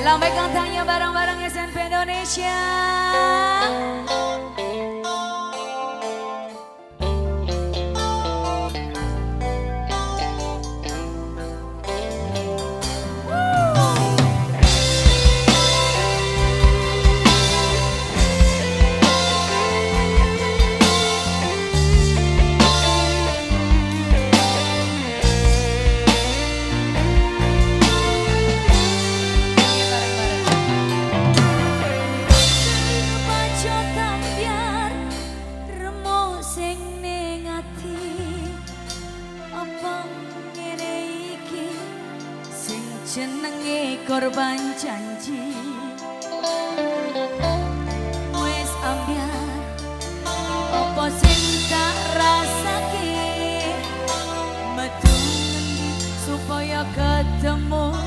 Lambaikan tanya bareng-bareng SNP Indonesia. Jenenge korban janji. Wis ambiar apa sing tak rasake? Metu supaya ketemu